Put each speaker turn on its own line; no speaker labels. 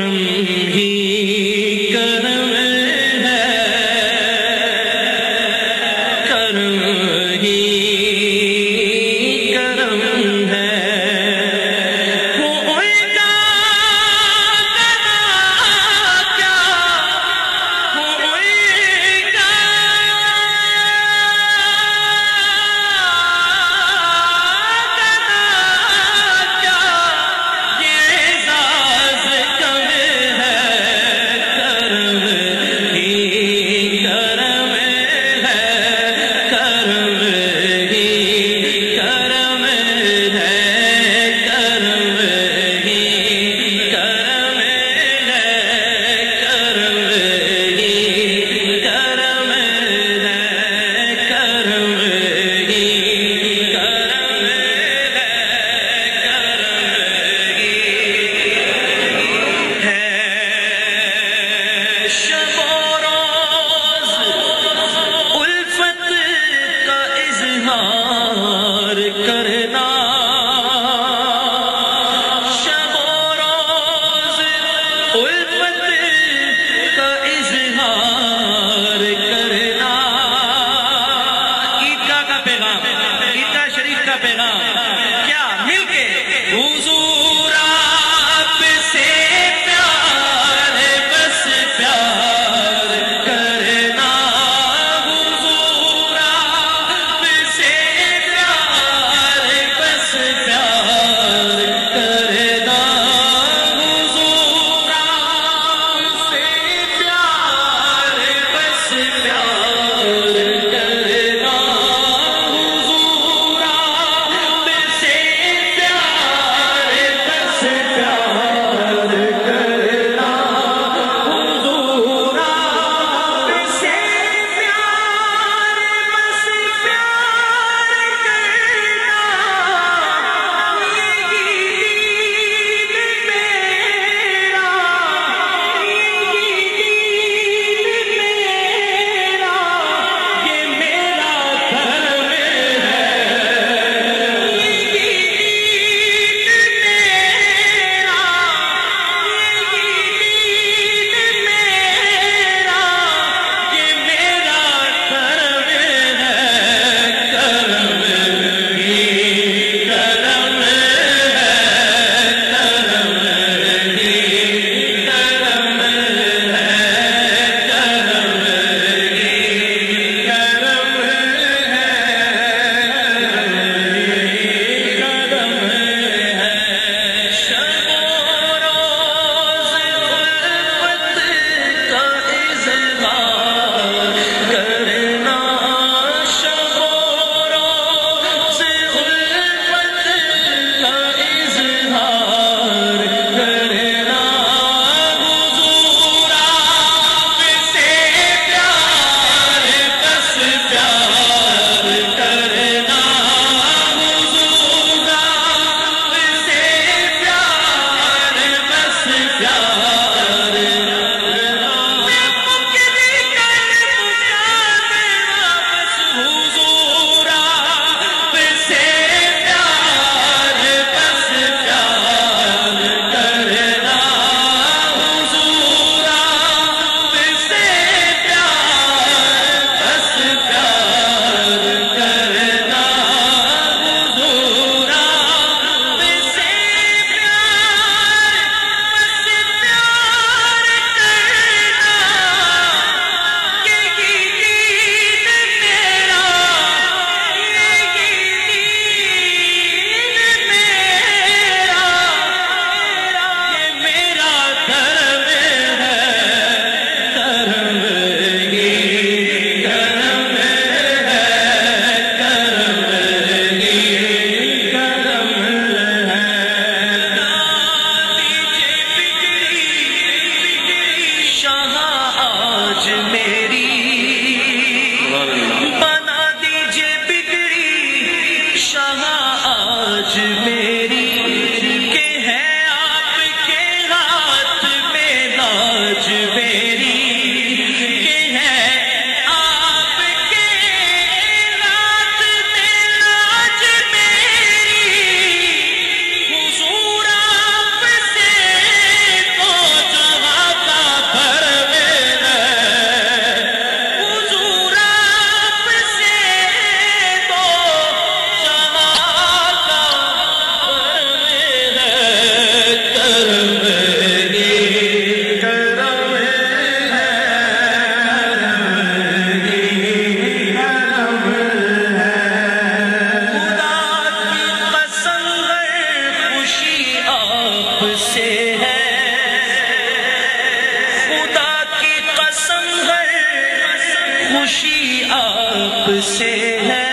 Mm-hmm. running آپ سے ہے۔